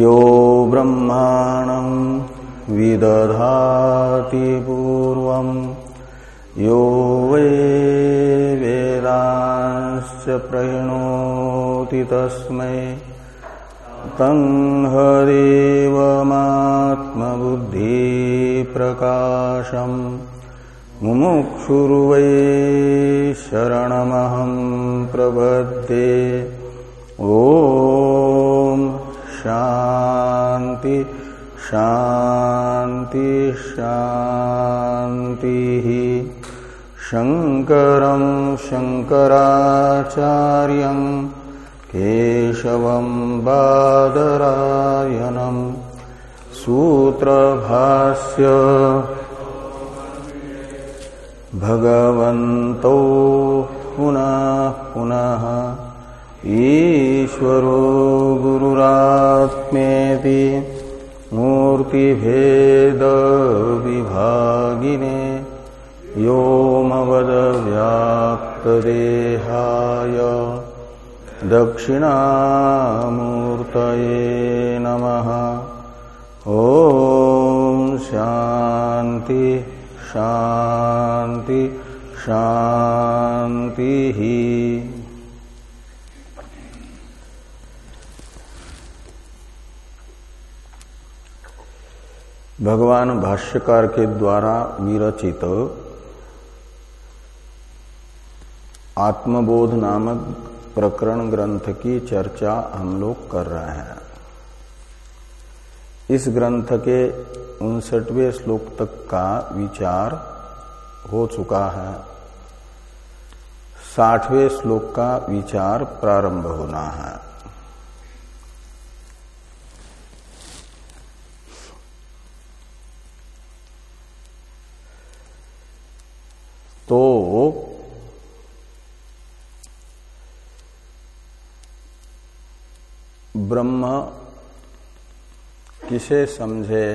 यो ब्रह्माणं विदधाति पूर्वम् यो वै वेदांश्च प्रहिणोति तस्मै। तङ्हदेवमात्मबुद्धिप्रकाशम् मुमुक्षुर्वै शरणमहं प्रबध्ये ॐ शान्ति शान्ति शान्तिः शङ्करं शङ्कराचार्यम् केशवं बादरायणम् सूत्रभास्य भगवन्तौ पुनः पुनः। ईश्वरो गुरुरात्मेति मूर्तिभेदविभागिने व्योमवदव्याप्तदेहाय दक्षिणामूर्तये नमः। ॐ शान्ति शान्ति शान्तिः। भगवान भाष्यकार के द्वारा विरचित आत्मबोध नामक प्रकरण ग्रंथ की चर्चा हम लोग कर रहे हैं। इस ग्रंथ के उनसठवें श्लोक तक का विचार हो चुका है। साठवें श्लोक का विचार प्रारंभ होना है। तो ब्रह्म किसे समझे?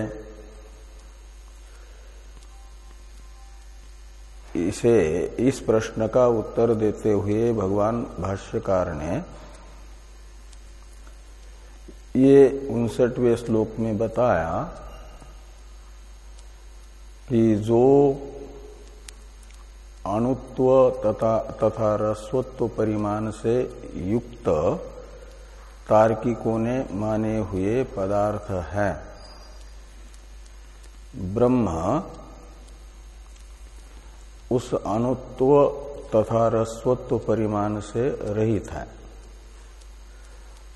इसे इस प्रश्न का उत्तर देते हुए भगवान भाष्यकार ने ये उनसठवें श्लोक में बताया कि जो अणुत्व तथा तथा रस्वत्व परिमाण से युक्त तार्किकों ने माने हुए पदार्थ है। ब्रह्म उस अणुत्व तथा रस्वत्व परिमाण से रहित है।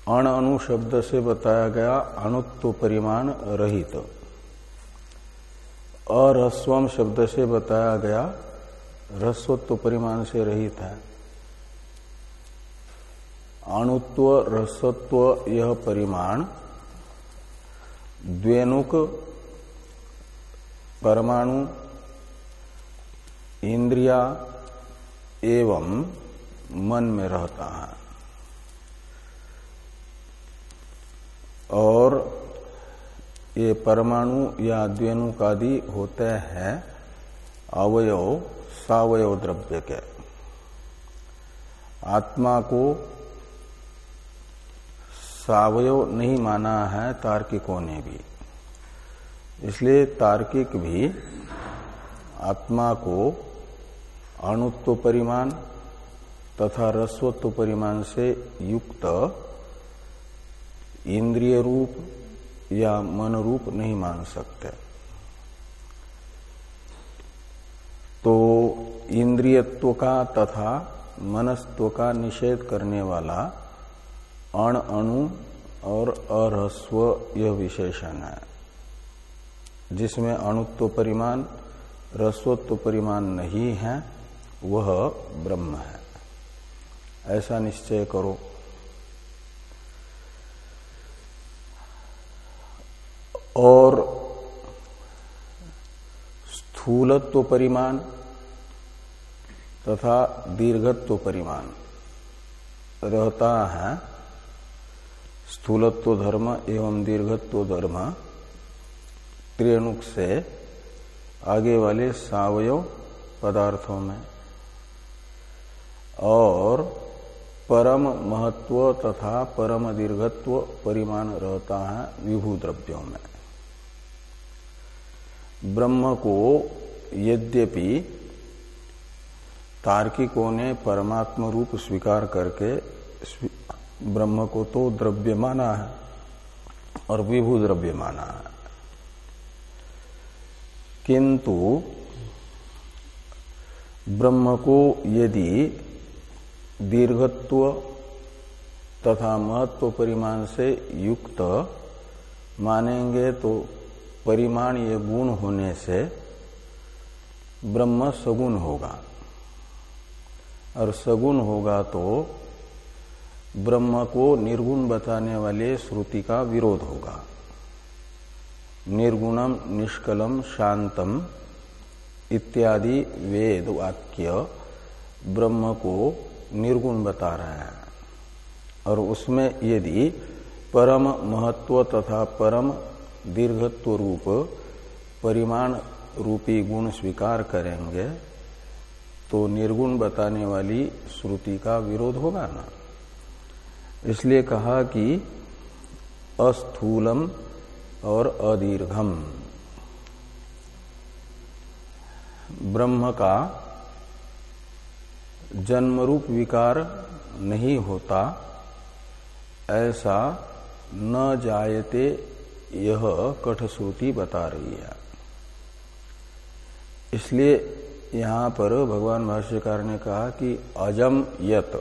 अण अणु शब्द से बताया गया अणुत्व परिमाण रहित। अरस्वम शब्द से बताया गया रस्वत्व परिमाण से रहित है। अणुत्व रसत्व यह परिमाण द्वेनुक परमाणु, इंद्रिया एवं मन में रहता है। और ये परमाणु या द्वेनुक आदि होते हैं। अवयव सावयव द्रव्य के आत्मा को सावयव नहीं माना है तार्किकों ने भी। इसलिए तार्किक भी आत्मा को अणुत्व परिमाण तथा रस्वत्व परिमाण से युक्त इंद्रिय रूप या मन रूप नहीं मान सकते। तो इंद्रियत्व का तथा मनस्त्व का निषेध करने वाला अण अणु और अरस्व यह विशेषण है। जिसमें अणुत्व परिमाण रस्वत्व परिमाण नहीं है, वह ब्रह्म है। ऐसा निश्चय करो। और स्थूलत्व परिमाण तथा दीर्घत्व परिमाण रहता है स्थूलत्व धर्म एवं दीर्घत्व धर्म त्रियणुक से आगे वाले सावयव पदार्थों में। और परम महत्व तथा परम दीर्घत्व परिमाण रहता है विभू द्रव्यों में। ब्रह्म को यद्यपि तार्किकों ने परमात्म रूप स्वीकार करके ब्रह्म को तो द्रव्य माना है और विभू द्रव्य माना है। किंतु ब्रह्म को यदि दीर्घत्व तथा महत्व परिमाण से युक्त मानेंगे तो परिमाण ये गुण होने से ब्रह्म सगुण होगा। और सगुण होगा तो ब्रह्म को निर्गुण बताने वाले श्रुति का विरोध होगा। निर्गुणम, निष्कलम, शांतम इत्यादि वेद वाक्य ब्रह्म को निर्गुण बता रहे हैं। और उसमें यदि परम महत्व तथा परम दीर्घत्व रूप, परिमाण रूपी गुण स्वीकार करेंगे तो निर्गुण बताने वाली श्रुति का विरोध होगा ना? इसलिए कहा कि अस्थूलम और अदीर्घम। ब्रह्म का जन्म रूप विकार नहीं होता, ऐसा न जायते यह कठश्रुति बता रही है। इसलिए यहाँ पर भगवान भाष्यकार ने कहा कि अजम यत,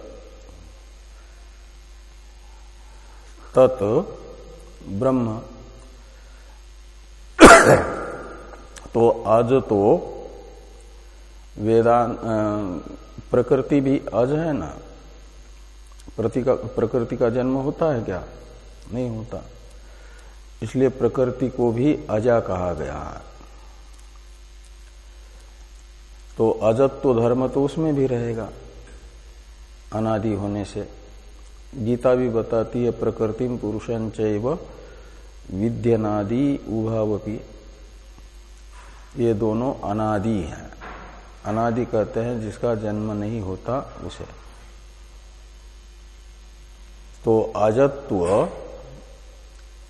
तत् ब्रह्म। तो आज तो वेदांत प्रकृति भी अज है ना? प्रकृति का जन्म होता है क्या? नहीं होता। इसलिए प्रकृति को भी अजा कहा गया। है तो अजत्व धर्म तो उसमें भी रहेगा। अनादि होने से। गीता भी बताती है, प्रकृति पुरुषं चैव विद्यनादि उभावपी। ये दोनों अनादि हैं। अनादि कहते हैं जिसका जन्म नहीं होता उसे। तो अजत्व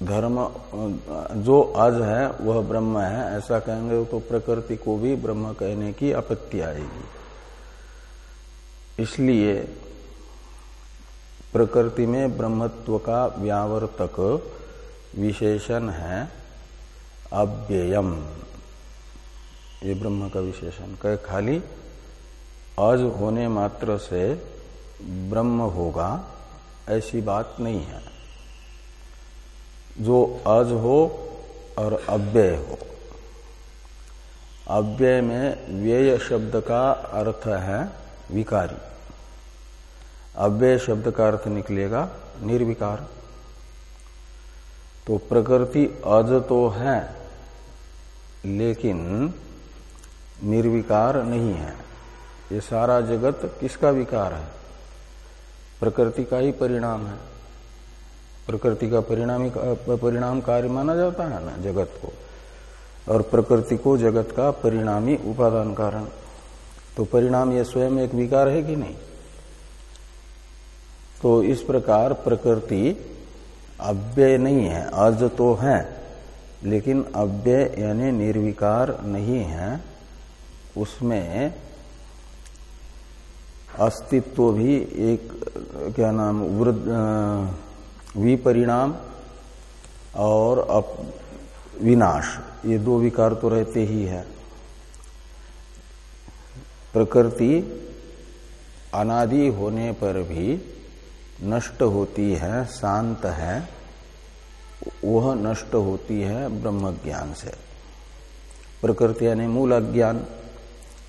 धर्म, जो अज है, वह ब्रह्म है, ऐसा कहेंगे तो प्रकृति को भी ब्रह्म कहने की आपत्ति आएगी। इसलिए प्रकृति में ब्रह्मत्व का व्यावर्तक विशेषण है अव्ययम। ये ब्रह्म का विशेषण। कह खाली अज होने मात्र से ब्रह्म होगा, ऐसी बात नहीं है। जो अज हो और अव्यय हो। अव्यय में व्यय शब्द का अर्थ है विकारी। अव्यय शब्द का अर्थ निकलेगा निर्विकार। तो प्रकृति अज तो है, लेकिन निर्विकार नहीं है। ये सारा जगत किसका विकार है? प्रकृति का ही परिणाम है। प्रकृति का परिणाम परिणाम कार्य माना जाता है ना, जगत को। और प्रकृति को जगत का परिणामी उपादान कारण। तो परिणाम ये स्वयं एक विकार है कि नहीं? तो इस प्रकार प्रकृति अव्यय नहीं है, आज तो है, लेकिन अव्यय यानी निर्विकार नहीं है। उसमें अस्तित्व भी एक, क्या नाम विपरिणाम और अप, विनाश। ये दो विकार तो रहते ही है। प्रकृति अनादि होने पर भी नष्ट होती है शांत है। वह नष्ट होती है ब्रह्म ज्ञान से। प्रकृति यानी मूल अज्ञान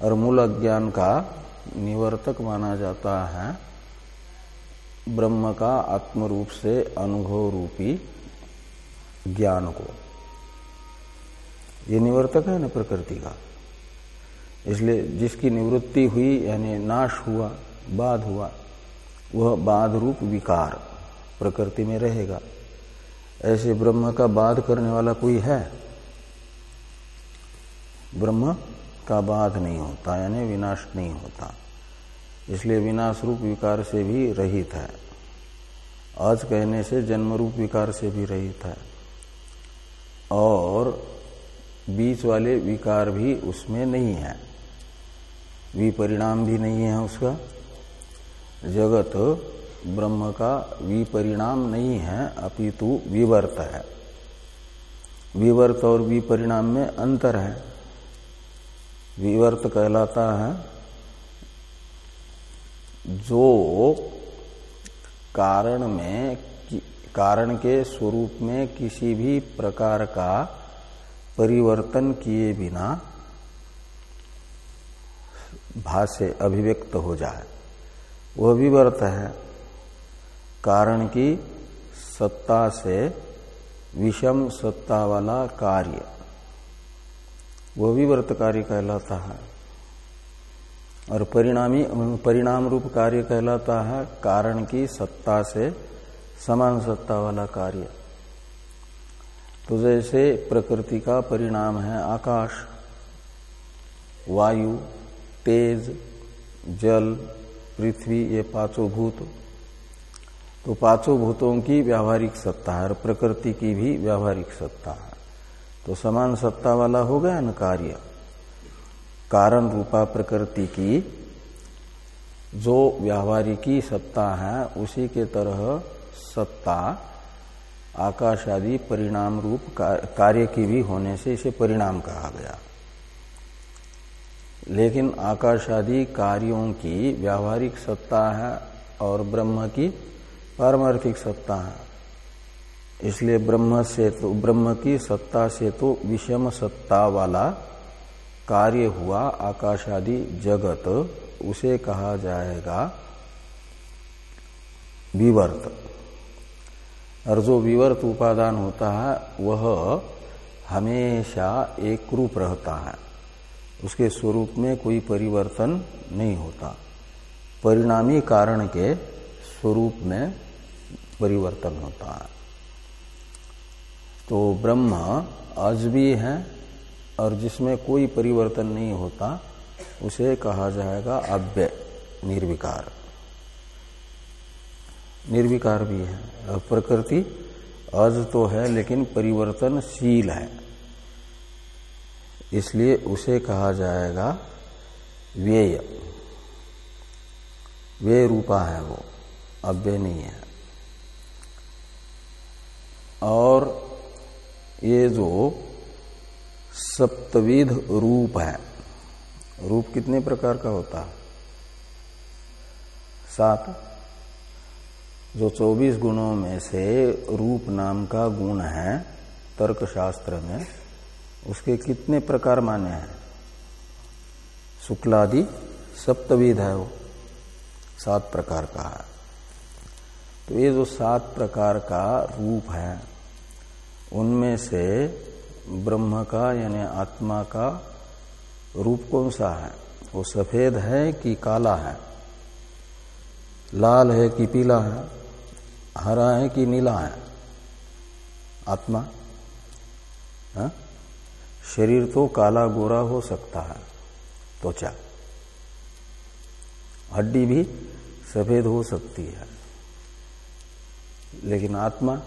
और मूल अज्ञान का निवर्तक माना जाता है ब्रह्म का आत्म रूप से अनुभव रूपी ज्ञान को। ये निवर्तक है ना प्रकृति का। इसलिए जिसकी निवृत्ति हुई, यानी नाश हुआ, बाध हुआ, वह बाध रूप विकार प्रकृति में रहेगा। ऐसे ब्रह्म का बाध करने वाला कोई है? ब्रह्म का बाध नहीं होता, यानी विनाश नहीं होता। इसलिए विनाश रूप विकार से भी रहित है। आज कहने से जन्म रूप विकार से भी रहित है। और बीच वाले विकार भी उसमें नहीं है। विपरिणाम भी नहीं है उसका। जगत ब्रह्म का विपरिणाम नहीं है, अपितु विवर्त है। विवर्त और विपरिणाम में अंतर है। विवर्त कहलाता है जो कारण में कारण के स्वरूप में किसी भी प्रकार का परिवर्तन किए बिना भाष्य अभिव्यक्त हो जाए। वह विवर्त है। कारण की सत्ता से विषम सत्ता वाला कार्य। वह भी विवर्त कार्य कहलाता है। और परिणामी परिणाम रूप कार्य कहलाता है कारण की सत्ता से समान सत्ता वाला कार्य। तो जैसे प्रकृति का परिणाम है आकाश, वायु, तेज, जल, पृथ्वी, ये पाँचों भूत। तो पाँचों भूतों की व्यावहारिक सत्ता है और प्रकृति की भी व्यावहारिक सत्ता है। तो समान सत्ता वाला हो गया न कार्य। कारण रूपा प्रकृति की जो व्यावहारिकी सत्ता है, उसी के तरह सत्ता, आकाश आदि परिणाम रूप कार्य की भी होने से इसे परिणाम कहा गया। लेकिन आकाश आदि कार्यों की व्यावहारिक सत्ता है और ब्रह्म की पारमार्थिक सत्ता है। इसलिए ब्रह्म से तो ब्रह्म की सत्ता से तो विषम सत्ता वाला कार्य हुआ आकाश आदि जगत, उसे कहा जाएगा विवर्त। और जो विवर्त उपादान होता है, वह हमेशा एक रूप रहता है। उसके स्वरूप में कोई परिवर्तन नहीं होता। परिणामी कारण के स्वरूप में परिवर्तन होता है। तो ब्रह्म आज भी है और जिसमें कोई परिवर्तन नहीं होता, उसे कहा जाएगा अव्यय, निर्विकार। निर्विकार भी है। प्रकृति अज तो है, लेकिन परिवर्तनशील है। इसलिए उसे कहा जाएगा व्यय। वे रूपा है वो, अव्यय नहीं है। और ये जो सप्तविध रूप है। रूप कितने प्रकार का होता है? सात। जो चौबीस गुणों में से रूप नाम का गुण है तर्क शास्त्र में, उसके कितने प्रकार माने हैं? शुक्लादि सप्तविध है वो। सात प्रकार का है। तो ये जो सात प्रकार का रूप है, उनमें से ब्रह्म का यानी आत्मा का रूप कौन सा है? वो सफ़ेद है कि काला है? लाल है कि पीला है? हरा है कि नीला है? आत्मा? हा? शरीर तो काला गोरा हो सकता है, त्वचा। हड्डी भी सफ़ेद हो सकती है। लेकिन आत्मा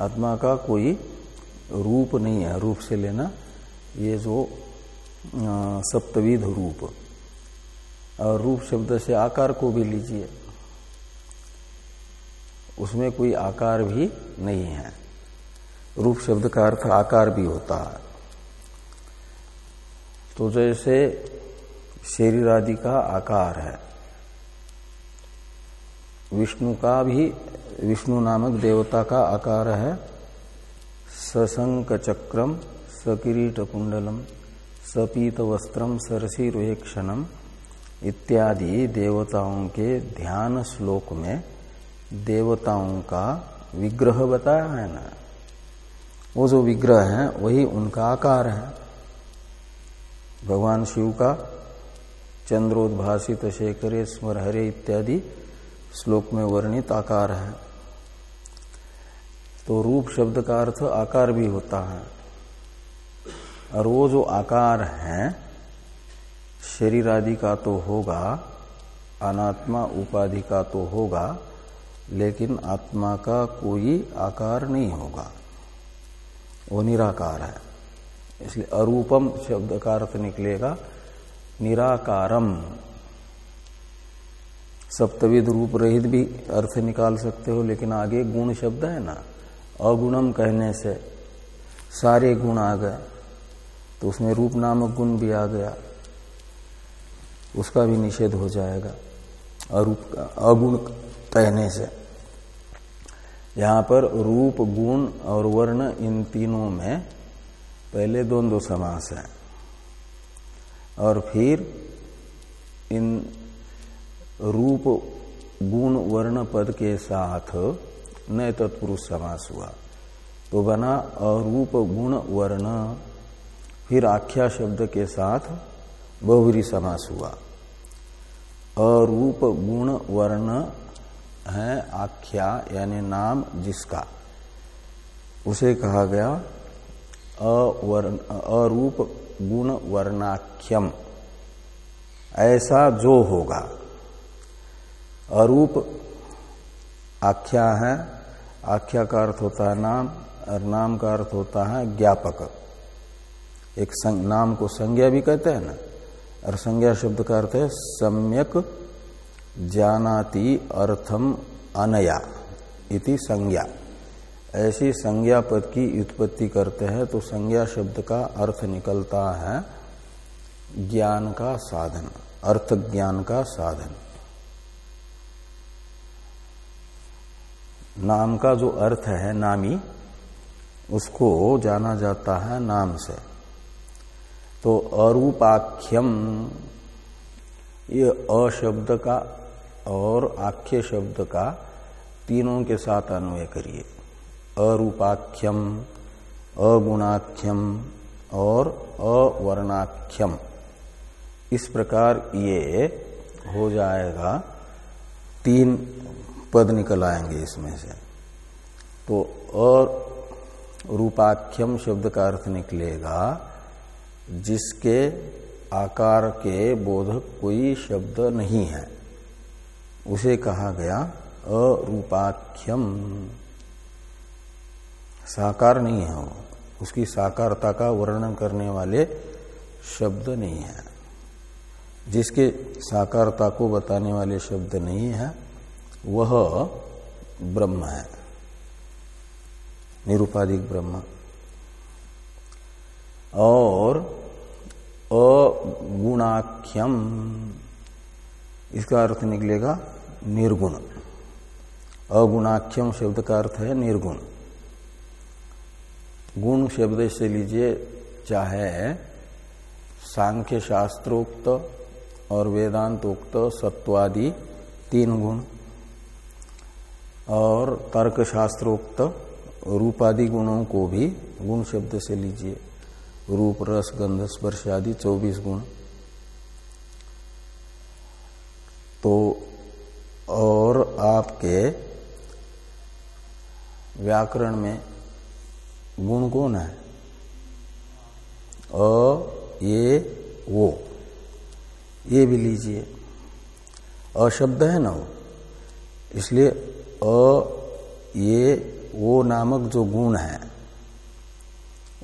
आत्मा का कोई रूप नहीं है, रूप से लेना, ये जो सप्तविध रूप। और रूप शब्द से आकार को भी लीजिए। उसमें कोई आकार भी नहीं है। रूप शब्द का अर्थ आकार भी होता है। तो जैसे शरीर आदि का आकार है। विष्णु का भी, विष्णु नामक देवता का आकार है। सशंक चक्रम सकिरीट कुंडलम सपीत वस्त्रम सरसी रोहेक्षणम इत्यादि देवताओं के ध्यान श्लोक में देवताओं का विग्रह बताया है ना। वो जो विग्रह है, वही उनका आकार है। भगवान शिव का चंद्रोद्भाषित शेखरे स्मर हरे इत्यादि श्लोक में वर्णित आकार है। तो रूप शब्द का अर्थ आकार भी होता है। और वो जो आकार है, शरीर आदि का तो होगा, अनात्मा उपाधि का तो होगा, लेकिन आत्मा का कोई आकार नहीं होगा। वो निराकार है। इसलिए अरूपम शब्द का अर्थ निकलेगा, निराकारम। सप्तविध रूप रहित भी अर्थ निकाल सकते हो, लेकिन आगे गुण शब्द है ना। अगुणम कहने से सारे गुण आ गए तो उसमें रूप नामक गुण भी आ गया, उसका भी निषेध हो जाएगा। अरूप का अगुण कहने से। यहाँ पर रूप, गुण और वर्ण इन तीनों में पहले दो समास है। और फिर इन रूप, गुण, वर्ण, पद के साथ नए तत्पुरुष समास हुआ। तो बना अरूप, गुण, वर्ण, फिर आख्या शब्द के साथ बहुरी समास हुआ। अरूप, गुण, वर्ण है आख्या, यानी नाम जिसका। उसे कहा गया अवर्ण, अरूप, गुण, वर्णाख्यम। ऐसा जो होगा। अरूप आख्या है। आख्या का अर्थ होता है नाम और नाम का अर्थ होता है ज्ञापक। एक संग, नाम को संज्ञा भी कहते हैं ना और संज्ञा शब्द का अर्थ है सम्यक जानाति अर्थम अनया इति संज्ञा। ऐसी संज्ञा पद की उत्पत्ति करते हैं तो संज्ञा शब्द का अर्थ निकलता है ज्ञान का साधन अर्थ ज्ञान का साधन। नाम का जो अर्थ है नामी, उसको जाना जाता है नाम से। तो अरूपाख्यम, ये अशब्द का और आख्य शब्द का तीनों के साथ अन्वय करिए। अरूपाख्यम, अगुणाख्यम और अवर्णाख्यम। इस प्रकार ये हो जाएगा तीन पद निकल आएँगे इसमें से। तो अरूपाख्यम शब्द का अर्थ निकलेगा, जिसके आकार के बोधक कोई शब्द नहीं है। उसे कहा गया अरूपाख्यम। साकार नहीं है वो। उसकी साकारता का वर्णन करने वाले शब्द नहीं है। जिसके साकारता को बताने वाले शब्द नहीं है वह ब्रह्म है। निरुपाधिक ब्रह्म। और अगुणाख्यम, इसका अर्थ निकलेगा निर्गुण। अगुणाख्यम शब्द का अर्थ है निर्गुण। गुण शब्द से लीजिए, चाहे सांख्य शास्त्रोक्त और वेदांतोक्त सत्वादि तीन गुण। और तर्क शास्त्रोक्त रूपादि गुणों को भी गुण शब्द से लीजिए। रूप, रस, गंध, स्पर्श आदि चौबीस गुण। तो और आपके व्याकरण में गुण कौन है? अ, ये, वो। ये भी लीजिए। अशब्द है ना वो। इसलिए अ, ये, वो नामक जो गुण है,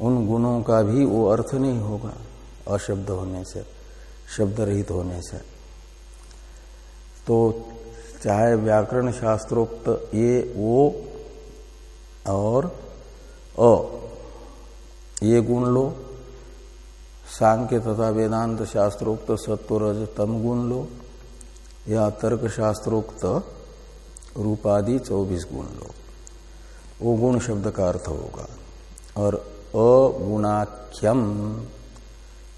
उन गुणों का भी वो अर्थ नहीं होगा, अशब्द होने से शब्द रहित होने से। तो चाहे व्याकरण शास्त्रोक्त ये, वो, और अ, ये गुण लो, सांख्य तथा वेदांत शास्त्रोक्त सत्व रज तम गुण लो, या तर्क शास्त्रोक्त रूपादि चौबीस गुण लो वो गुण शब्द का अर्थ होगा। और अगुणाख्यम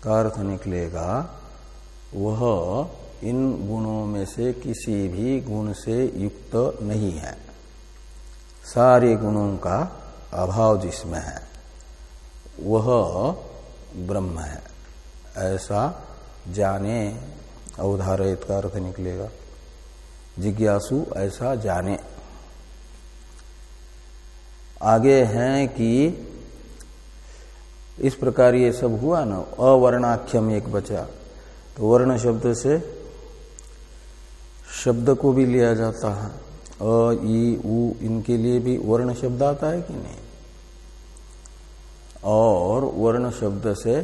का अर्थ निकलेगा, वह इन गुणों में से किसी भी गुण से युक्त नहीं है। सारे गुणों का अभाव जिसमें है, वह ब्रह्म है। ऐसा जाने, अवधारित का अर्थ निकलेगा। जिज्ञासु, ऐसा जाने। आगे हैं कि इस प्रकार ये सब हुआ ना, अवर्णाख्यम एक बचा। तो वर्ण शब्द से शब्द को भी लिया जाता है। अ ई उ, इनके लिए भी वर्ण शब्द आता है कि नहीं? और वर्ण शब्द से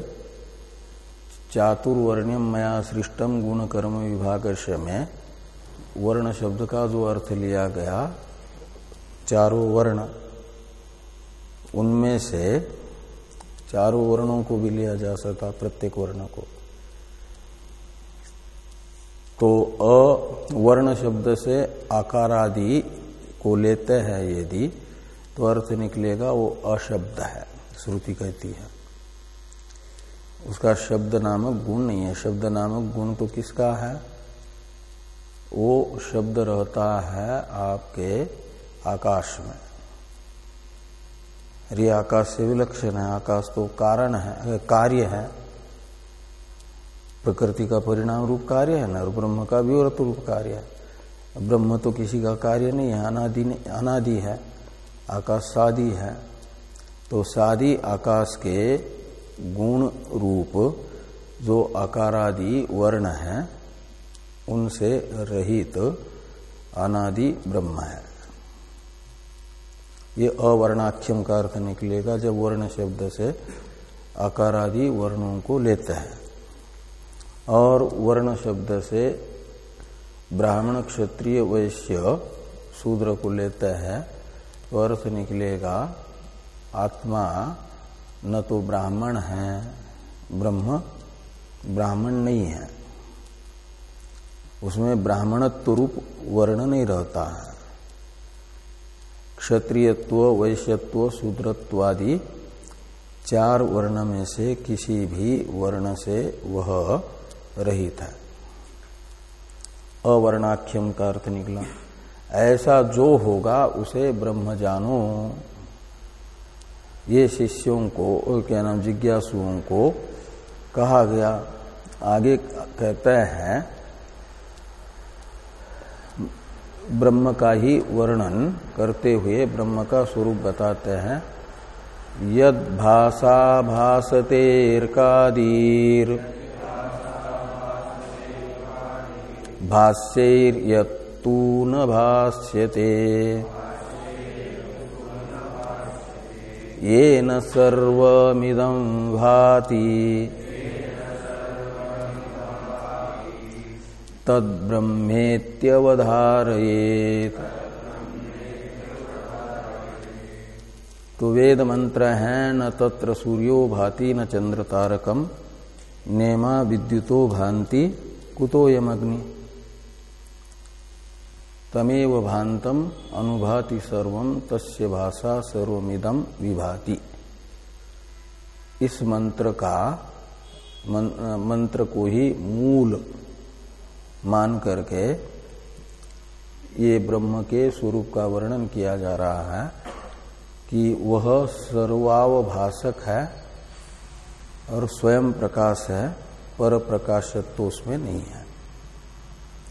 चातुर्वर्ण्यम मया सृष्टम गुण कर्म विभाग में वर्ण शब्द का जो अर्थ लिया गया, चारों वर्ण, उनमें से चारों वर्णों को भी लिया जा सकता, प्रत्येक वर्ण को। तो अ वर्ण शब्द से आकार आदि को लेते हैं यदि तो अर्थ निकलेगा वो अशब्द है, श्रुति कहती है। उसका शब्द नामक गुण नहीं है। शब्द नामक गुण तो किसका है? वो शब्द रहता है आपके आकाश में। अरे आकाश से विलक्षण है, आकाश तो कारण है कार्य है। प्रकृति का परिणाम रूप कार्य है ना और ब्रह्म का और रूप कार्य है। ब्रह्म तो किसी का कार्य नहीं है, अनादि अनादि है आकाश सादी है। तो सादी आकाश के गुण रूप, जो आकारादि वर्ण है उनसे रहित अनादि ब्रह्म है। ये अवर्णाख्यम का अर्थ निकलेगा जब वर्ण शब्द से आकारादि वर्णों को लेते हैं। और वर्ण शब्द से ब्राह्मण क्षत्रिय वैश्य शूद्र को लेते हैं तो अर्थ निकलेगा, आत्मा न तो ब्राह्मण है, ब्रह्म ब्राह्मण नहीं है। उसमें ब्राह्मणत्व रूप वर्ण नहीं रहता है। क्षत्रियत्व, वैश्यत्व, शूद्रत्व आदि चार वर्ण में से किसी भी वर्ण से वह रहित है। अवर्णाख्यम का अर्थ निकला। ऐसा जो होगा उसे ब्रह्म जानो। ये शिष्यों को और क्या नाम, जिज्ञासुओं को कहा गया। आगे कहते हैं ब्रह्म का ही वर्णन करते हुए ब्रह्म का स्वरूप बताते हैं। यद भाषा भाषतेर्कादीर। भाष्यैर्यत्तू न भाष्यते। येन सर्वमिदं भाति। तद्ब्रह्मेत्यवधारयेत। तो वेद मंत्र है, न तत्र सूर्यो भाति, न चंद्र तारकम, नेमा विद्युतो भांति कुतो यमग्नि। तमेव भांतम अनुभाति सर्व, तस्य भाषा सर्वमिदम विभाति। इस मंत्र का मंत्र को ही मूल मान करके ये ब्रह्म के स्वरूप का वर्णन किया जा रहा है कि वह सर्वावभाषक है और स्वयं प्रकाश है, पर प्रकाशत्व तो उसमें नहीं है।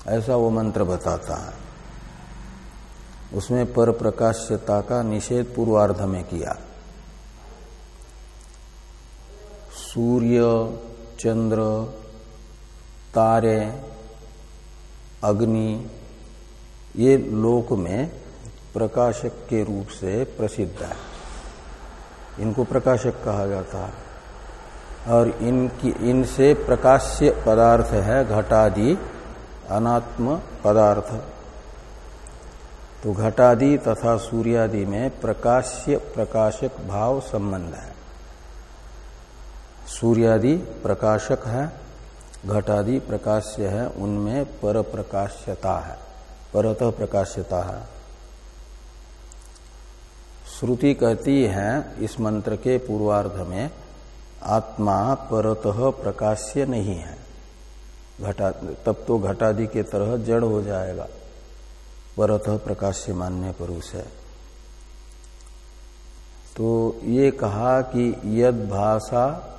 ऐसा वो मंत्र बताता है। उसमें पर प्रकाश्यता का निषेध पूर्वार्ध में किया। सूर्य, चंद्र, तारे अग्नि, ये लोक में प्रकाशक के रूप से प्रसिद्ध है। इनको प्रकाशक कहा जाता है। और इनकी, इनसे प्रकाश्य पदार्थ है, घटादि अनात्म पदार्थ। तो घटादि तथा सूर्यादि में प्रकाश्य, प्रकाशक भाव संबंध है। सूर्यादि प्रकाशक है घटादि प्रकाश्य है, उनमें पर प्रकाश्यता है। परत प्रकाश्यता है। श्रुति कहती है, इस मंत्र के पूर्वार्ध में, आत्मा परतः प्रकाश्य नहीं है। घटा, तब तो घटादि के तरह जड़ हो जाएगा। परतः प्रकाश्य मान्य पुरुष है तो ये कहा कि यद भाषा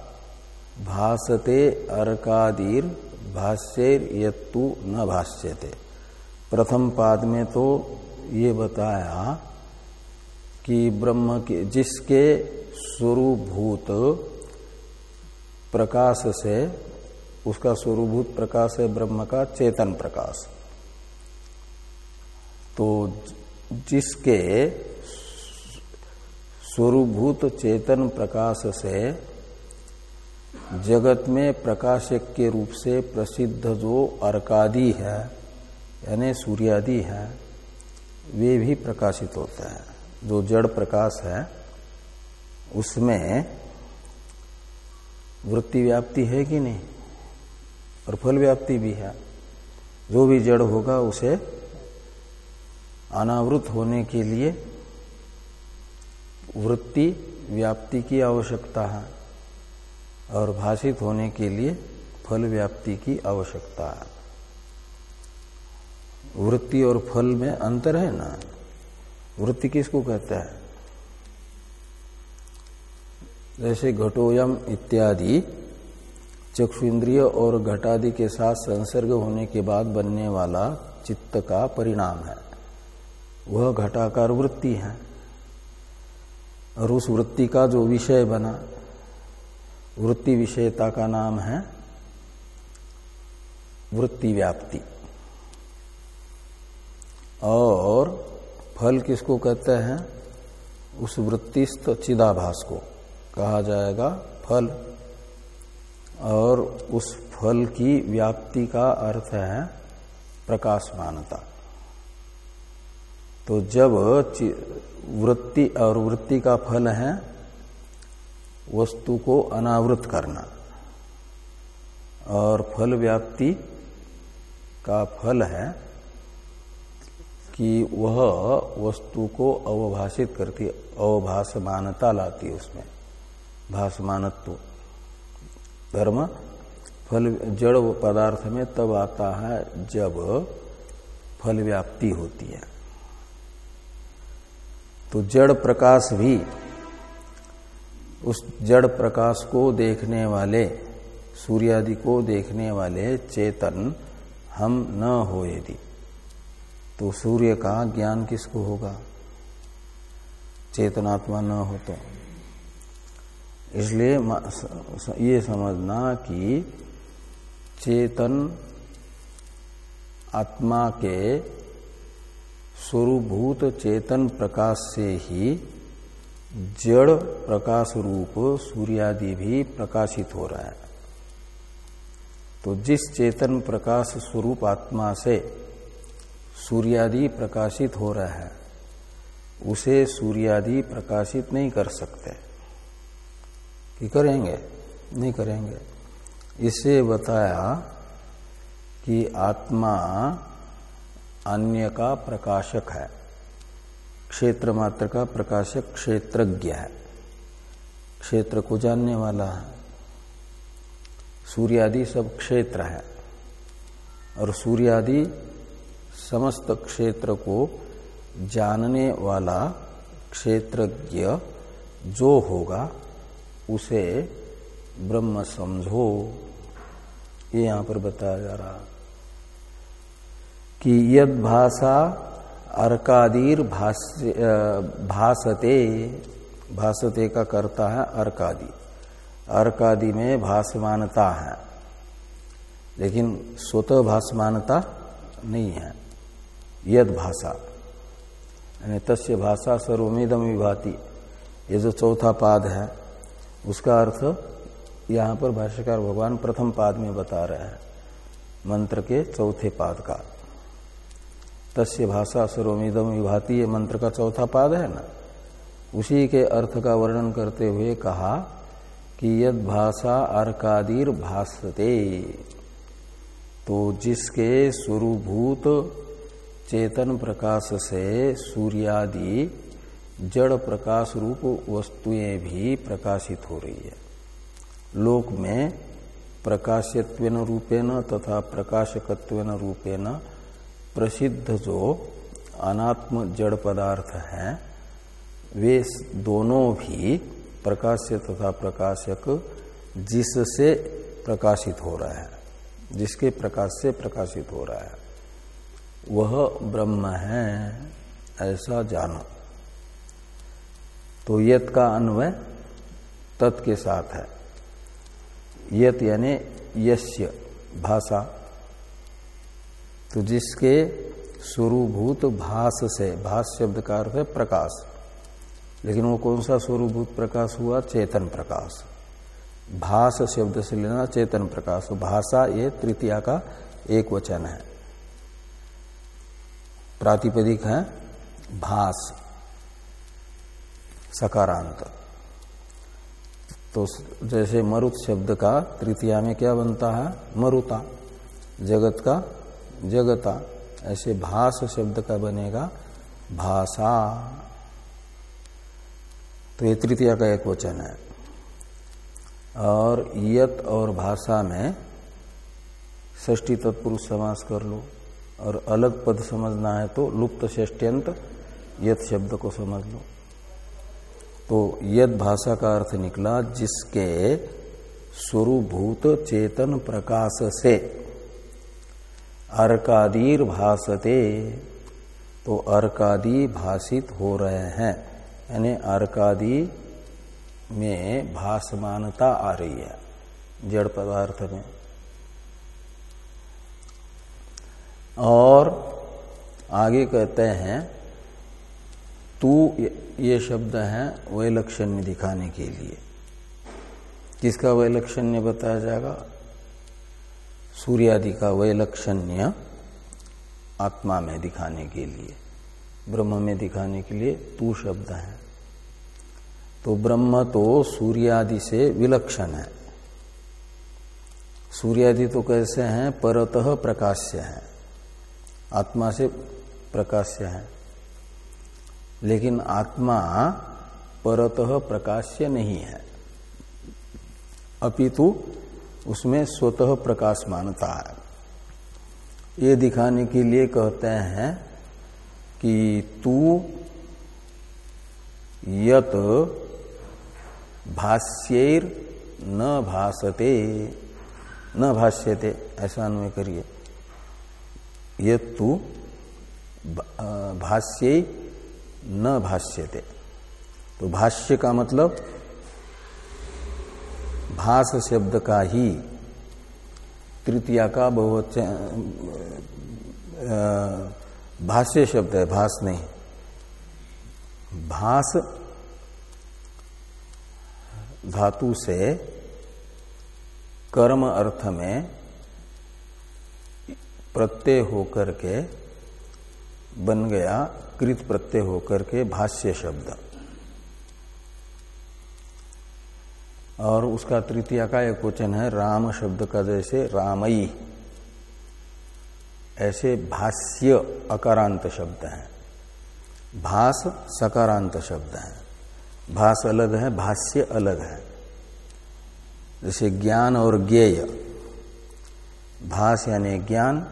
भासते अर्कादीर, भाष्यर यत्तु न भाष्यते। प्रथम पाद में तो ये बताया कि ब्रह्म के, जिसके स्वरूपभूत प्रकाश से, उसका स्वरूभूत प्रकाश है ब्रह्म का चेतन प्रकाश। तो जिसके स्वरूभूत चेतन प्रकाश से जगत में प्रकाशक के रूप से प्रसिद्ध जो अर्कादि है, यानी सूर्यादि है, वे भी प्रकाशित होते हैं। जो जड़ प्रकाश है, उसमें वृत्ति व्याप्ति है कि नहीं? और फल व्याप्ति भी है। जो भी जड़ होगा, उसे अनावृत होने के लिए वृत्ति व्याप्ति की आवश्यकता है। और भाषित होने के लिए फल व्याप्ति की आवश्यकता। वृत्ति और फल में अंतर है ना? वृत्ति किसको कहता है? जैसे घटोयम इत्यादि चक्षु इंद्रिय और घटादि के साथ संसर्ग होने के बाद बनने वाला चित्त का परिणाम है। वह घटाकार वृत्ति है। और उस वृत्ति का जो विषय बना वृत्ति विषयता का नाम है वृत्ति व्याप्ति। और फल किसको कहते हैं? उस वृत्तिस्थ चिदाभास को। कहा जाएगा फल। और उस फल की व्याप्ति का अर्थ है प्रकाशमानता। तो जब वृत्ति और वृत्ति का फल है वस्तु को अनावृत करना। और फल व्याप्ति का फल है कि वह वस्तु को अवभाषित करती, अवभाषमानता लाती उसमें। भाषमानत्व। धर्म, फल, जड़ पदार्थ में तब आता है जब फल व्याप्ति होती है। तो जड़ प्रकाश भी उस जड़ प्रकाश को देखने वाले, सूर्यादि को देखने वाले चेतन हम न हो यदि। तो सूर्य का ज्ञान किसको होगा? चेतनात्मा न हो तो। इसलिए ये समझना कि चेतन आत्मा के स्वरूभूत चेतन प्रकाश से ही जड़ प्रकाश रूप सूर्यादि भी प्रकाशित हो रहा है। तो जिस चेतन प्रकाश स्वरूप आत्मा से सूर्यादि प्रकाशित हो रहा है, उसे सूर्यादि प्रकाशित नहीं कर सकते। कि करेंगे? नहीं करेंगे। इसे बताया कि आत्मा अन्य का प्रकाशक है। क्षेत्र मात्र का प्रकाशक क्षेत्रज्ञ है। क्षेत्र को जानने वाला है। सूर्यादि सब क्षेत्र है और सूर्यादि समस्त क्षेत्र को जानने वाला क्षेत्रज्ञ जो होगा, उसे ब्रह्म समझो। ये यहाँ पर बताया जा रहा कि यद भाषा अर्कादीर भासते भासते का करता है अर्कादि। अर्कादि में भासमानता है। लेकिन स्वतः भासमानता नहीं है। यद भाषा। यानी तस्य भाषा सर्वमेदम विभाति। ये जो चौथा पाद है, उसका अर्थ यहाँ पर भाष्यकार भगवान प्रथम पाद में बता रहे हैं, मंत्र के चौथे पाद का। तस्य भाषा सर्वमिदम विभाती मंत्र का चौथा पाद है ना? उसी के अर्थ का वर्णन करते हुए कहा कि यद भाषा अर्कादीर भाषते तो जिसके स्वरूभूत चेतन प्रकाश से सूर्यादि जड़ प्रकाश रूप वस्तुएँ भी प्रकाशित हो रही है। लोक में प्रकाशत्व रूपेण तथा प्रकाशकत्व रूपेण प्रसिद्ध जो अनात्म जड़ पदार्थ हैं, वे दोनों भी प्रकाश्य तथा प्रकाशक जिससे प्रकाशित हो रहा है, जिसके प्रकाश से प्रकाशित हो रहा है। वह ब्रह्म है, ऐसा जानो। तो यत का अन्वय तत् के साथ है। यत यानी यस्य भाषा। तो जिसके स्वरूभूत भास से, भास शब्द का अर्थ है प्रकाश। लेकिन वो कौन सा स्वरूभूत प्रकाश हुआ? चेतन प्रकाश। भास शब्द से लेना चेतन प्रकाश। भाषा ये तृतीया का एक वचन है। प्रातिपदिक है भास, सकारांत। तो जैसे मरुत शब्द का तृतीया में क्या बनता है? मरुता, जगत का जगता, ऐसे भास शब्द का बनेगा भाषा। तो ये तृतीया का एक वचन है। और यत और भाषा में ष्टी तत्पुरुष समास कर लो, और अलग पद समझना है तो लुप्त षष्ट्यंत यत शब्द को समझ लो। तो यद भाषा का अर्थ निकला जिसके स्वरूभूत चेतन प्रकाश से। अर्कादीर भाषते तो अर्कादी भाषित हो रहे हैं। यानी अर्कादी में भासमानता आ रही है, जड़ पदार्थ में। और आगे कहते हैं, तू ये शब्द है वैलक्षण्य दिखाने के लिए। किसका वैलक्षण्य बताया जाएगा? सूर्यादि का वैलक्षण्य आत्मा में दिखाने के लिए, ब्रह्म में दिखाने के लिए तू शब्द है। तो ब्रह्म तो सूर्यादि से विलक्षण है। सूर्यादि तो कैसे हैं? परतः प्रकाश्य है। आत्मा से प्रकाश्य है। लेकिन आत्मा परतः प्रकाश्य नहीं है। अपितु उसमें स्वतः प्रकाश मानता है। ये दिखाने के लिए कहते हैं कि तू यत भाष्यर न भासते, न भाष्यते, ऐसा अन्वय करिए। तू भाष्य न भाष्यते। तो भाष्य का मतलब भास शब्द का ही तृतीया का बहुत भाष्य शब्द है, भास नहीं। भास धातु से कर्म अर्थ में प्रत्यय होकर के बन गया कृत प्रत्यय होकर के भाष्य शब्द। और उसका तृतीय का एक वचन है, राम शब्द का जैसे रामई। ऐसे भाष्य अकारांत शब्द है। भास सकारांत शब्द है। भास अलग है, भाष्य अलग है। जैसे ज्ञान और ज्ञेय। भास यानी ज्ञान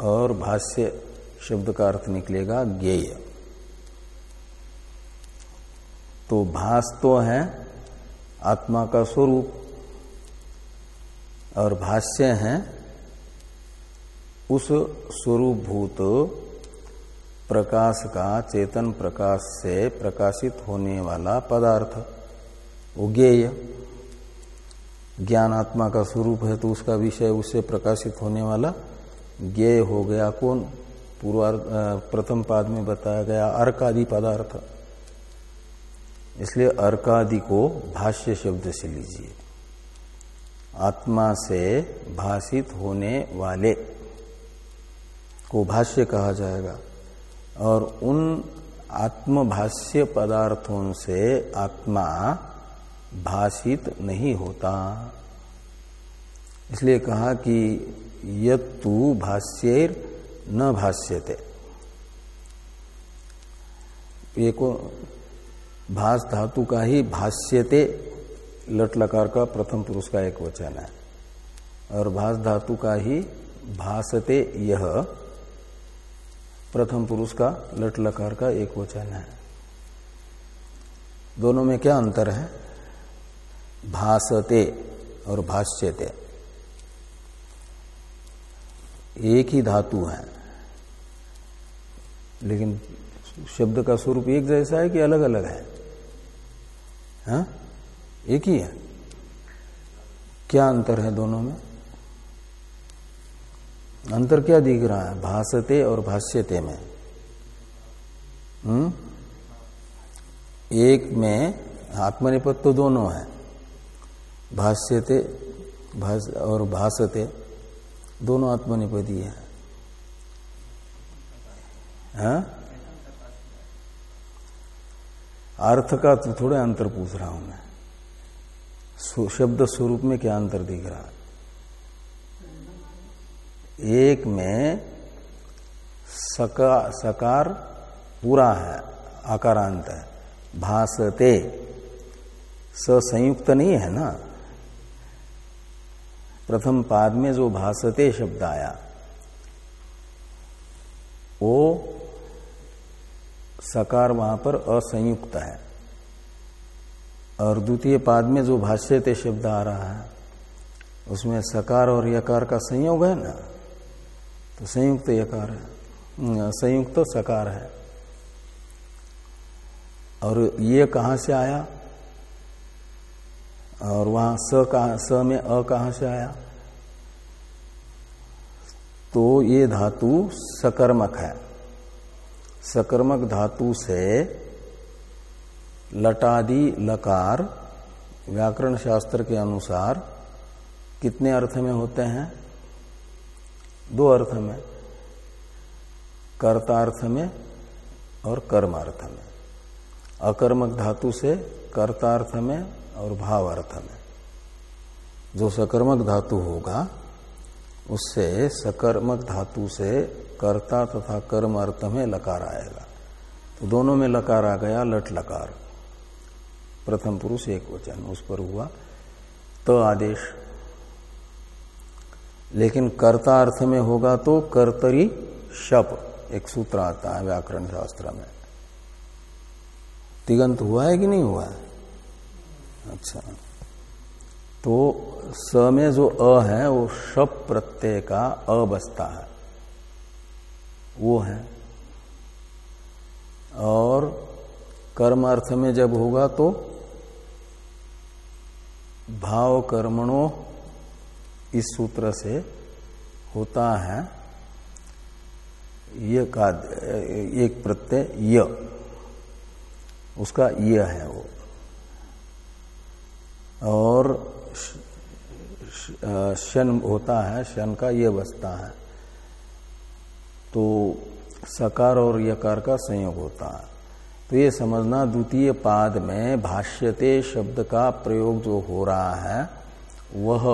और भाष्य शब्द का अर्थ निकलेगा ज्ञेय। तो भास तो है आत्मा का स्वरूप और भाष्य है, उस स्वरूप भूत प्रकाश का चेतन प्रकाश से प्रकाशित होने वाला पदार्थ, वो ज्ञान आत्मा का स्वरूप है तो उसका विषय उससे प्रकाशित होने वाला ज्ञेय हो गया कौन? पूर्वार प्रथम पाद में बताया गया अर्कादि पदार्थ। इसलिए अर्कादि को भाष्य शब्द से लीजिए। आत्मा से भाषित होने वाले को भाष्य कहा जाएगा। और उन आत्मभाष्य पदार्थों से आत्मा भाषित नहीं होता। इसलिए कहा कि यू भाष्यर न भाष्यते। ये को भाष धातु का ही भाष्यते लट लकार का प्रथम पुरुष का एक वचन है। और भाष धातु का ही भाषते यह प्रथम पुरुष का लट लकार का एक वचन है। दोनों में क्या अंतर है? भासते और भाष्यते। एक ही धातु है। लेकिन शब्द का स्वरूप एक जैसा है कि अलग अलग है? हा? एक ही है। क्या अंतर है दोनों में? अंतर क्या दिख रहा है? भाषते और भाष्यते में। हम्म? एक में आत्मनिपद तो दोनों है। भाष्यते, भाष और भाषते दोनों आत्मनिपदी है। हाँ? अर्थ का तो थोड़े अंतर पूछ रहा हूँ मैं। शब्द स्वरूप में क्या अंतर दिख रहा है? एक में सका, सकार पूरा है आकारांत है भासते। संयुक्त नहीं है ना? प्रथम पाद में जो भासते शब्द आया वो सकार वहाँ पर असंयुक्त है। और द्वितीय पाद में जो भाष्यते शब्द आ रहा है, उसमें सकार और यकार का संयोग है ना? तो संयुक्त यकार है। संयुक्त तो सकार है। और ये कहाँ से आया? और वहाँ स कहा, स में अ कहाँ से आया? तो ये धातु सकर्मक है। सकर्मक धातु से लटादि लकार, व्याकरण शास्त्र के अनुसार कितने अर्थ में होते हैं? दो अर्थ में। कर्तार्थ में और कर्मार्थ में। अकर्मक धातु से कर्तार्थ में और भाव अर्थ में। जो सकर्मक धातु होगा उससे सकर्मक धातु से कर्ता तथा कर्म अर्थ में लकार आएगा। तो दोनों में लकार आ गया, लट लकार। प्रथम पुरुष एक वचन, उस पर हुआ तो आदेश। लेकिन कर्ता अर्थ में होगा तो कर्तरी शप, एक सूत्र आता है व्याकरण शास्त्र में। तिगंत हुआ है कि नहीं हुआ है? अच्छा। तो स में जो अ है, वो शप प्रत्यय का अ बसता है। वो है। और कर्म अर्थ में जब होगा तो भाव कर्मणों इस सूत्र से होता है। ये का एक प्रत्यय, य। उसका य है वो। और शन होता है शन का ये बसता है। तो सकार और यकार का संयोग होता है। तो ये समझना द्वितीय पाद में भाष्यते शब्द का प्रयोग जो हो रहा है, वह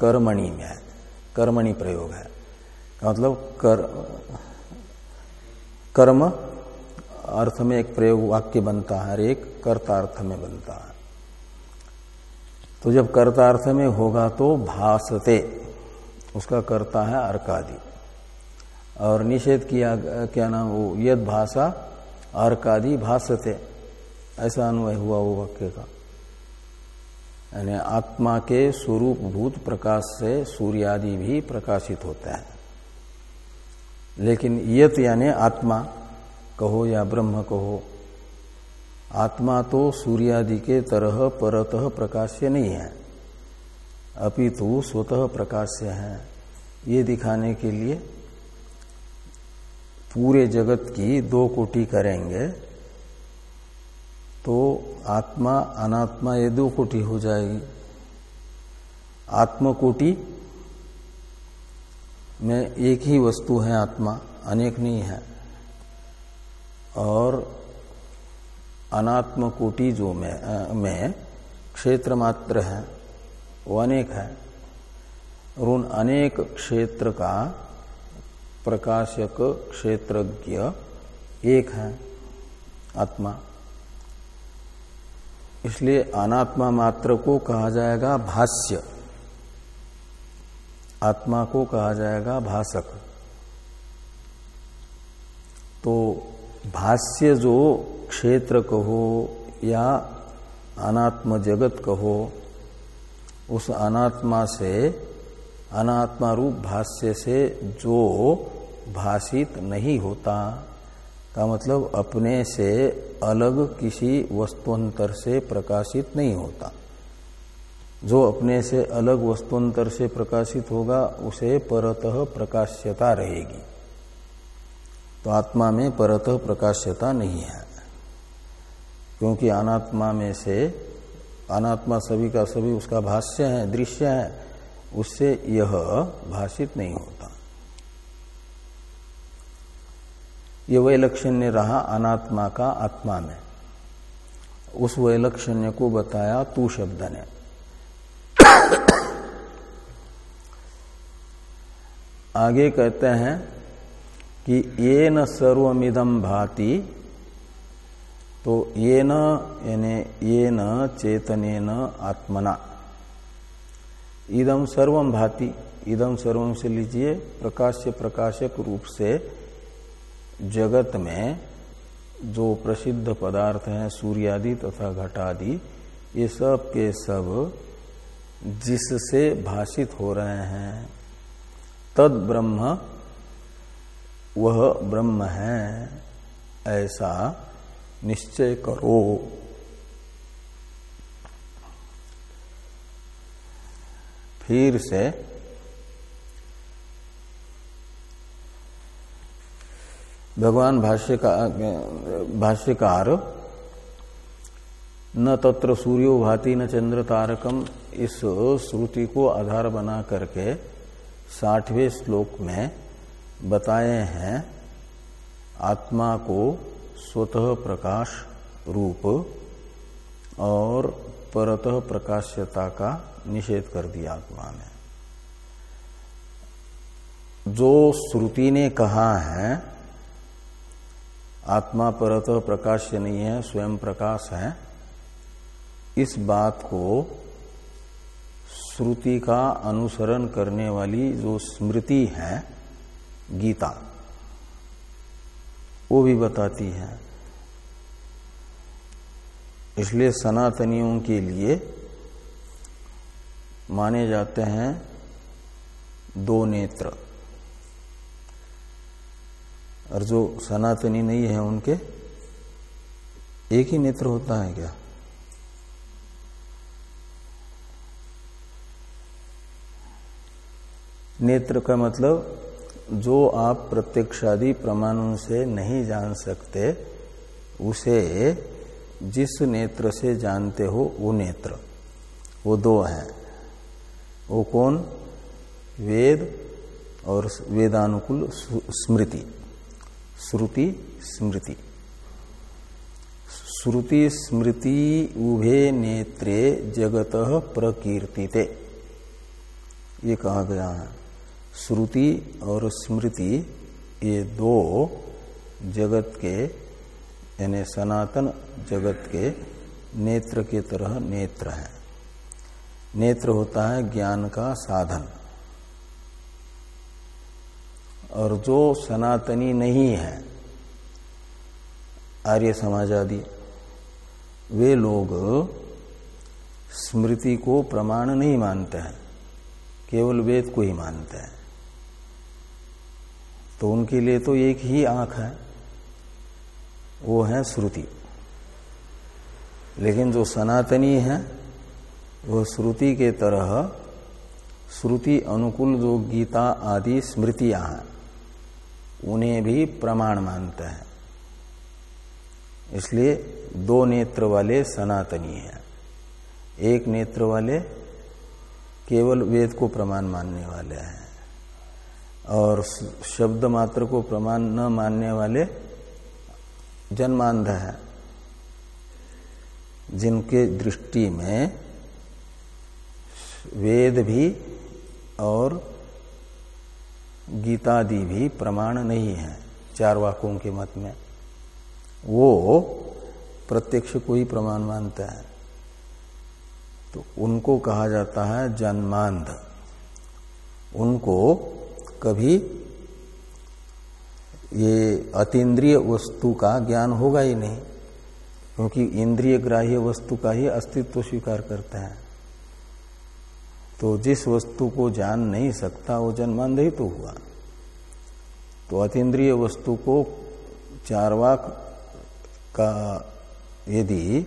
कर्मणि में है कर्मणि प्रयोग है। मतलब कर, कर्म अर्थ में एक प्रयोग वाक्य बनता है एक कर्तार्थ में बनता है। तो जब कर्तार्थ में होगा तो भासते। उसका कर्ता है अर्कादि। और निषेध किया, क्या नाम, वो यद भाषा, अर्कादि भासते। ऐसा अन्वय हुआ वो वाक्य का। यानी आत्मा के स्वरूप भूत प्रकाश से सूर्यादि भी प्रकाशित होता है। लेकिन यत यानी आत्मा, कहो या ब्रह्म कहो आत्मा तो सूर्यादि के तरह परतः प्रकाश्य नहीं है। अपितु स्वतः प्रकाश्य है। ये दिखाने के लिए पूरे जगत की दो कोटि करेंगे तो आत्मा, अनात्मा ये दो कोटि हो जाएगी। आत्म कोटि में एक ही वस्तु है आत्मा, अनेक नहीं है। और अनात्म कोटि जो में, में क्षेत्र मात्र है वो अनेक है। और उन अनेक क्षेत्र का प्रकाशक क्षेत्रज्ञ एक है आत्मा। इसलिए अनात्मा मात्र को कहा जाएगा भाष्य। आत्मा को कहा जाएगा भाषक। तो भाष्य जो क्षेत्र कहो या अनात्म जगत कहो, उस अनात्मा से, अनात्मा रूप भाष्य से जो भाषित नहीं होता, का मतलब अपने से अलग किसी वस्तुअंतर से प्रकाशित नहीं होता। जो अपने से अलग वस्तुअंतर से प्रकाशित होगा, उसे परतः प्रकाश्यता रहेगी। तो आत्मा में परतः प्रकाश्यता नहीं है। क्योंकि अनात्मा में से, अनात्मा सभी का सभी उसका भाष्य है, दृश्य है, उससे यह भाषित नहीं होता। ये वैलक्षण्य रहा अनात्मा का आत्मा में। उस वैलक्षण्य को बताया तू शब्द ने। आगे कहते हैं कि ये न सर्वमिदम भाति तो ये न ये न चेतने न आत्मना। इदम सर्वम भाति इदम सर्वम से लीजिए, प्रकाश्य, प्रकाशक रूप से जगत में जो प्रसिद्ध पदार्थ हैं, सूर्यादि तथा घटादि, ये सब के सब जिससे भाषित हो रहे हैं, तद ब्रह्म, वह ब्रह्म है, ऐसा निश्चय करो। फिर से भगवान भाष्य का भाष्यकार, न तत्र सूर्यो भाति न चंद्र तारकम इस श्रुति को आधार बना करके साठवें श्लोक में बताए हैं आत्मा को स्वतः प्रकाश रूप और परतः प्रकाश्यता का निषेध कर दिया आत्मा ने। जो श्रुति ने कहा है, आत्मा परतः प्रकाश्य नहीं है, स्वयं प्रकाश है, इस बात को श्रुति का अनुसरण करने वाली जो स्मृति है, गीता वो भी बताती है। इसलिए सनातनियों के लिए माने जाते हैं दो नेत्र। और जो सनातनी नहीं है उनके, एक ही नेत्र होता है क्या? नेत्र का मतलब जो आप प्रत्यक्षादि प्रमाणों से नहीं जान सकते, उसे जिस नेत्र से जानते हो, वो नेत्र। वो दो हैं। वो कौन? वेद और वेदानुकूल स्मृति। श्रुति स्मृति। श्रुति, स्मृति, उभे नेत्रे जगत प्रकीर्तिते। ये कहा गया है। श्रुति और स्मृति, ये दो जगत के, यानी सनातन जगत के नेत्र के तरह नेत्र है। नेत्र होता है ज्ञान का साधन। और जो सनातनी नहीं है, आर्य समाज आदि वे लोग स्मृति को प्रमाण नहीं मानते हैं, केवल वेद को ही मानते हैं। तो उनके लिए तो एक ही आँख है, वो है श्रुति। लेकिन जो सनातनी है, वो श्रुति के तरह श्रुति अनुकूल जो गीता आदि स्मृतियाँ हैं, उन्हें भी प्रमाण मानते हैं। इसलिए दो नेत्र वाले सनातनी हैं। एक नेत्र वाले केवल वेद को प्रमाण मानने वाले हैं। और शब्द मात्र को प्रमाण न मानने वाले जन्मांध है, जिनके दृष्टि में वेद भी और गीतादि भी प्रमाण नहीं है, चार वाकों के मत में। वो प्रत्यक्ष को ही प्रमाण मानता है। तो उनको कहा जाता है जन्मांध। उनको कभी ये अतीन्द्रिय वस्तु का ज्ञान होगा ही नहीं, क्योंकि इंद्रिय ग्राह्य वस्तु का ही अस्तित्व स्वीकार करता है। तो जिस वस्तु को जान नहीं सकता, वो जन्मांध ही तो हुआ। तो अतीन्द्रिय वस्तु को चारवाक का यदि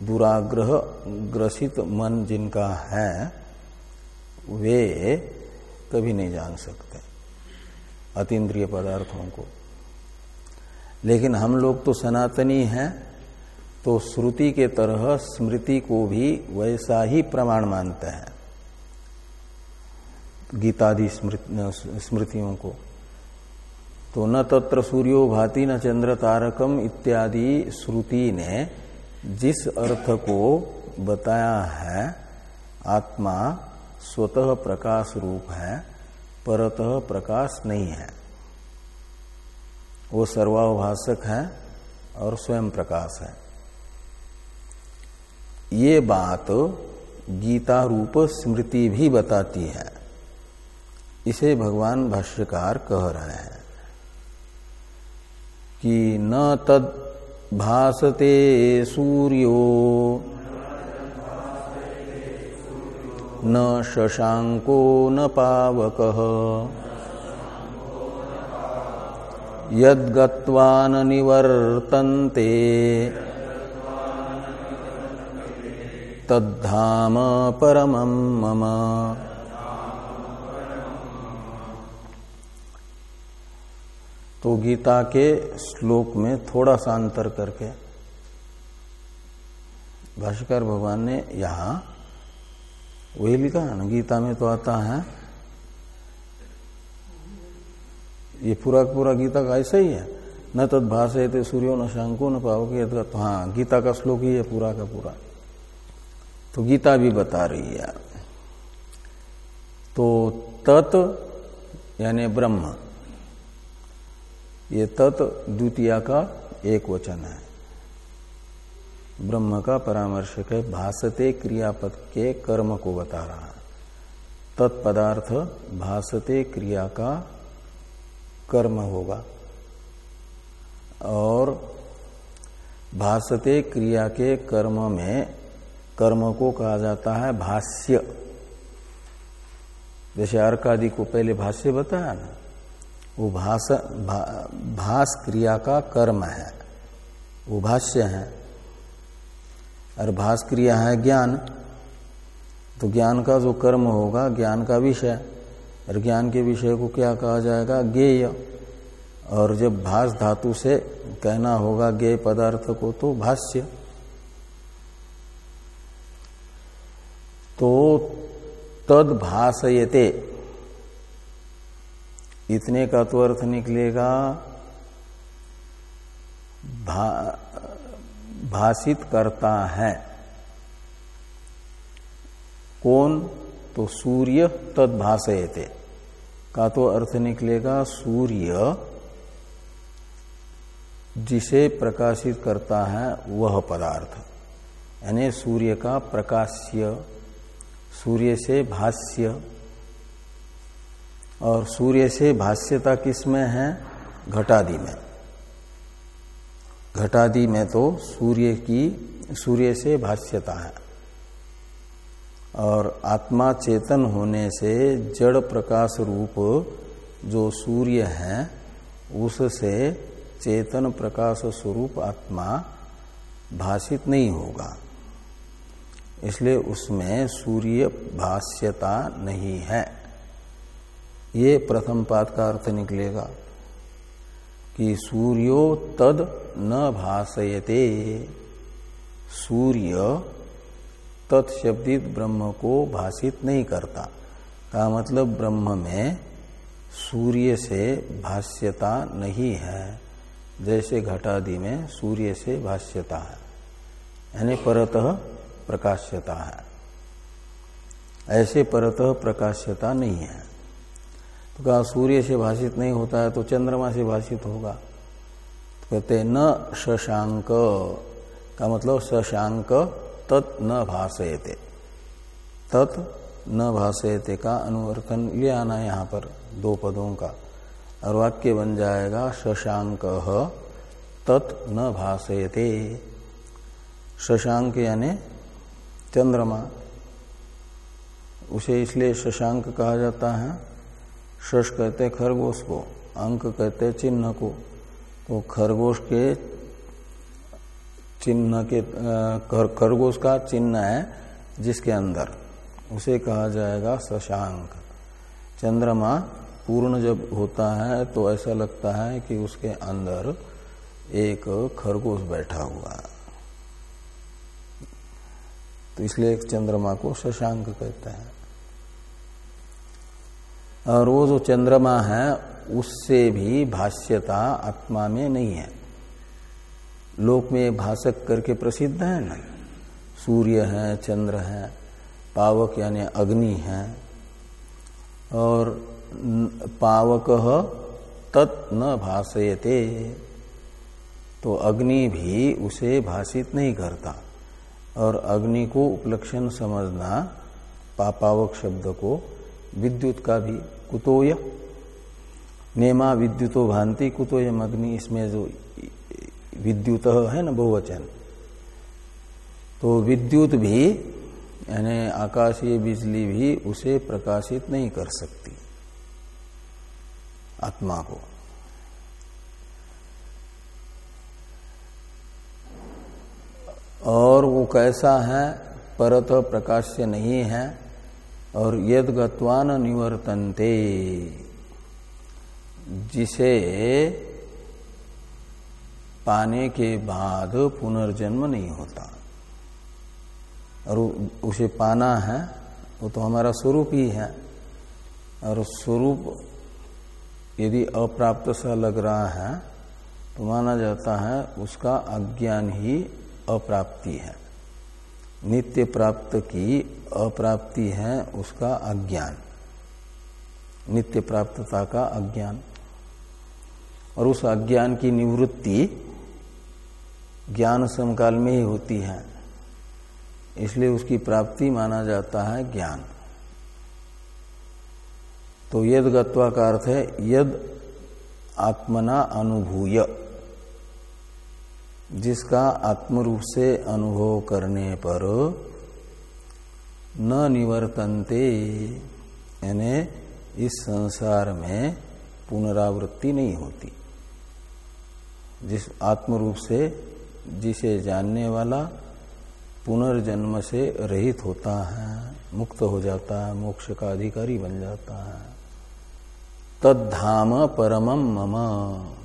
दुराग्रह ग्रसित मन जिनका है, वे कभी नहीं जान सकते। अतीन्द्रिय पदार्थों को। लेकिन हम लोग तो सनातनी हैं तो श्रुति के तरह स्मृति को भी वैसा ही प्रमाण मानते हैं। गीतादि स्मृतियों को। तो न तत्र सूर्यो भाति न चंद्र तारकम इत्यादि श्रुति ने जिस अर्थ को बताया है, आत्मा स्वतः प्रकाश रूप है परतः प्रकाश नहीं है। वो सर्वाभाषक है और स्वयं प्रकाश है। ये बात गीता रूप स्मृति भी बताती है। इसे भगवान भाष्यकार कह रहे हैं कि न तद भासते सूर्यो न शशांको न पावक। यद्गत्वा न निवर्तन्ते। तद्धाम परमं मम। तो गीता के श्लोक में थोड़ा सा अंतर करके भाष्यकार भगवान ने यहाँ वही लिखा ना, गीता में तो आता है। ये पूरा पूरा गीता का ऐसा ही है। न तद भाषे थे सूर्यो न शंको न पाओगे तो हाँ गीता का श्लोक ही है पूरा का पूरा। तो गीता भी बता रही है। तो तत्, यानी ब्रह्म, ये तत् द्वितीय का एक वचन है। ब्रह्म का परामर्शक है भासते क्रियापद के कर्म को बता रहा है। तत्पदार्थ भासते क्रिया का कर्म होगा। और भासते क्रिया के कर्म में कर्म को कहा जाता है भाष्य। जैसे अर्कादि को पहले भाष्य बताया ना वो भाष भा, भास क्रिया का कर्म है। वो भाष्य है। और भास क्रिया है ज्ञान। तो ज्ञान का जो कर्म होगा, ज्ञान का विषय, और ज्ञान के विषय को क्या कहा जाएगा? ज्ञेय। और जब भास धातु से कहना होगा ज्ञेय पदार्थ को तो भाष्य। तो तद भाषयते इतने का तो अर्थ निकलेगा। भाषित करता है। कौन? तो सूर्य तद भाषयते का तो अर्थ निकलेगा, सूर्य जिसे प्रकाशित करता है, वह पदार्थ। यानी सूर्य का प्रकाश्य, सूर्य से भाष्य। और सूर्य से भाष्यता किसमें है? घटादि में। घटादि में तो सूर्य की, सूर्य से भाष्यता है। और आत्मा चेतन होने से जड़ प्रकाश रूप जो सूर्य है, उससे चेतन प्रकाश स्वरूप आत्मा भाषित नहीं होगा। इसलिए उसमें सूर्य भाष्यता नहीं है। ये प्रथम पाद का अर्थ निकलेगा। कि सूर्यो तद न भाषयते सूर्य तत्शब्दित ब्रह्म को भाषित नहीं करता। का मतलब ब्रह्म में सूर्य से भाष्यता नहीं है। जैसे घटादि में सूर्य से भाष्यता है। यानी परतः प्रकाश्यता है। ऐसे परतः प्रकाश्यता नहीं है। कहा सूर्य से भाषित नहीं होता है तो चंद्रमा से भाषित होगा। तो कहते न शशांक, का मतलब शशांक तत् न भाषयते तत् न भाषयते का अनुवर्तन ले आना यहाँ पर दो पदों का। और वाक्य बन जाएगा, शशांक तत् न भाषयते शशांक यानी चंद्रमा। उसे इसलिए शशांक कहा जाता है शश कहते खरगोश को, अंक कहते चिन्ह को। तो खरगोश के चिन्ह के खरगोश का चिन्ह है जिसके अंदर। उसे कहा जाएगा शशांक। चंद्रमा पूर्ण जब होता है तो ऐसा लगता है कि उसके अंदर एक खरगोश बैठा हुआ है। तो इसलिए चंद्रमा को शशांक कहते हैं। और वो जो चंद्रमा है, उससे भी भाष्यता आत्मा में नहीं है। लोक में भाषक करके प्रसिद्ध है ना? सूर्य है, चंद्र है, पावक यानी अग्नि है। और पावक तत् न भाषयते तो अग्नि भी उसे भाषित नहीं करता। और अग्नि को उपलक्षण समझना पापावक शब्द को विद्युत का भी कुतोय, नेमा विद्युतो भांति कुतोयम अग्नि इसमें जो विद्युत है ना, बहुवचन। तो विद्युत भी, यानी आकाशीय बिजली भी उसे प्रकाशित नहीं कर सकती, आत्मा को। और वो कैसा है, परत प्रकाश्य नहीं है और यद गत्वान निवर्तनते। जिसे पाने के बाद पुनर्जन्म नहीं होता। और उसे पाना है, वो तो हमारा स्वरूप ही है। और स्वरूप यदि अप्राप्त सा लग रहा है तो माना जाता है उसका अज्ञान ही अप्राप्ति है। नित्य प्राप्त की अप्राप्ति है उसका अज्ञान। नित्य प्राप्तता का अज्ञान। और उस अज्ञान की निवृत्ति ज्ञान समकाल में ही होती है। इसलिए उसकी प्राप्ति माना जाता है ज्ञान। तो यद गत्वा का अर्थ है यद आत्मना अनुभूय। जिसका आत्मरूप से अनुभव करने पर न निवर्तनते, यानी इस संसार में पुनरावृत्ति नहीं होती। जिस आत्मरूप से जिसे जानने वाला पुनर्जन्म से रहित होता है, मुक्त हो जाता है, मोक्ष का अधिकारी बन जाता है। तद्धाम परमम मम।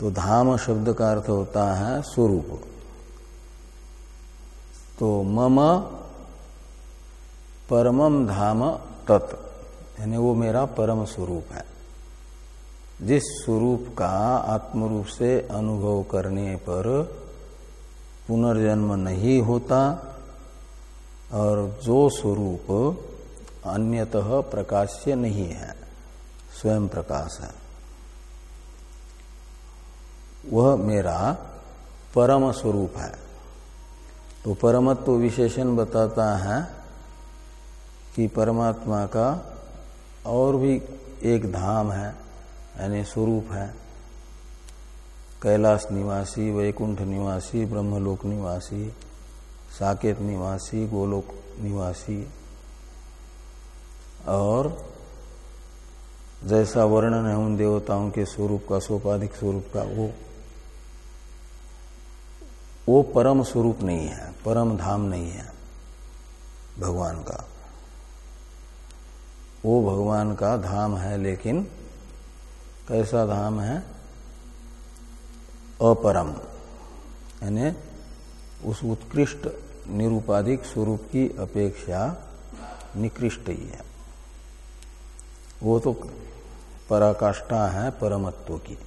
तो धाम शब्द का अर्थ होता है स्वरूप। तो मम, परमम धाम, तत्। यानी वो मेरा परम स्वरूप है। जिस स्वरूप का आत्मरूप से अनुभव करने पर पुनर्जन्म नहीं होता और जो स्वरूप अन्यतः प्रकाश्य नहीं है, स्वयं प्रकाश है। वह मेरा परम स्वरूप है। तो परमत्व विशेषण बताता है कि परमात्मा का और भी एक धाम है, यानी स्वरूप है। कैलाश निवासी, वैकुंठ निवासी, ब्रह्मलोक निवासी, साकेत निवासी, गोलोक निवासी। और जैसा वर्णन है उन देवताओं के स्वरूप का, सोपाधिक स्वरूप का, वो वो परम स्वरूप नहीं है, परम धाम नहीं है भगवान का। वो भगवान का धाम है, लेकिन कैसा धाम है? अपरम, यानी उस उत्कृष्ट निरूपाधिक स्वरूप की अपेक्षा निकृष्ट ही है। वो तो पराकाष्ठा है परमत्व की।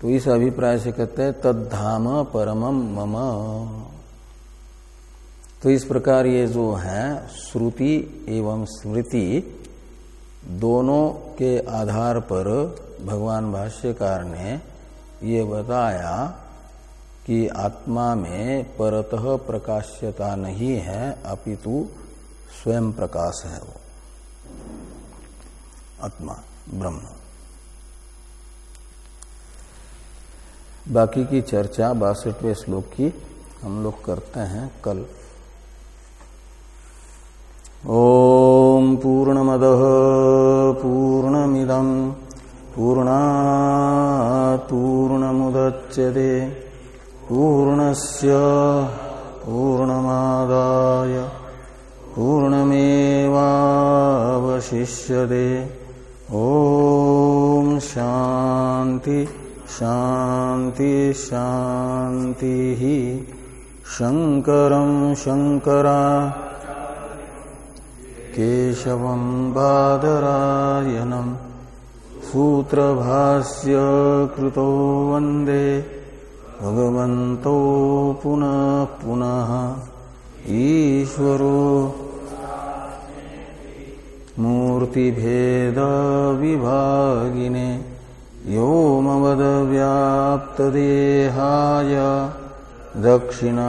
तो इस अभिप्राय से कहते हैं, तद्धाम परमम मम। तो इस प्रकार ये जो है, श्रुति एवं स्मृति दोनों के आधार पर भगवान भाष्यकार ने ये बताया कि आत्मा में परतः प्रकाश्यता नहीं है, अपितु स्वयं प्रकाश है वो। आत्मा, ब्रह्म। बाकी की चर्चा बासठवें श्लोक की हम लोग करते हैं कल। ॐ पूर्णमदः पूर्णमिदम् पूर्णात् पूर्णमुदच्यते पूर्णस्य पूर्णमादाय पूर्णमेवावशिष्यते। ॐ शान्ति। शान्ति शान्तिः शङ्करं शङ्करा केशवं बादरायणम् सूत्रभास्य कृतो वंदे भगवन्तो पुनः पुनः ईश्वरो मूर्तिभेदविभागिने व्योमवदव्याप्तदेहाय दक्षिणामूर्तये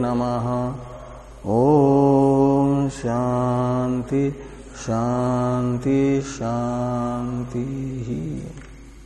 नमः। ॐ शान्ति शान्ति शान्तिः।